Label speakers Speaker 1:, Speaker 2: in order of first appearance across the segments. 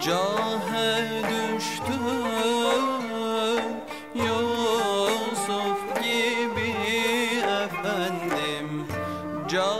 Speaker 1: Cahe düştüm Yusuf gibi efendim. Cahe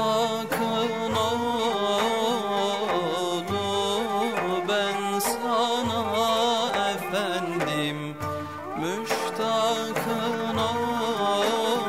Speaker 1: Müştakın oldu ben sana efendim. Müştakın oldu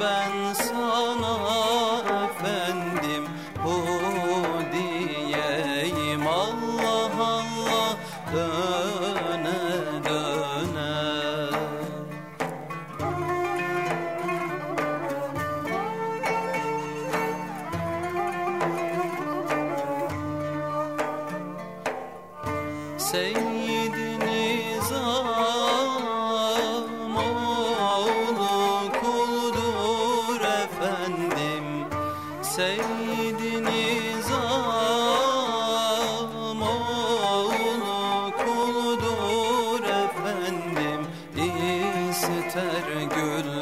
Speaker 1: ben sana efendim. Diyeyim Allah Allah Seyyid Nizam oğlu kuldur efendim. Seyyid Nizam oğlu kuldur efendim. İster güldür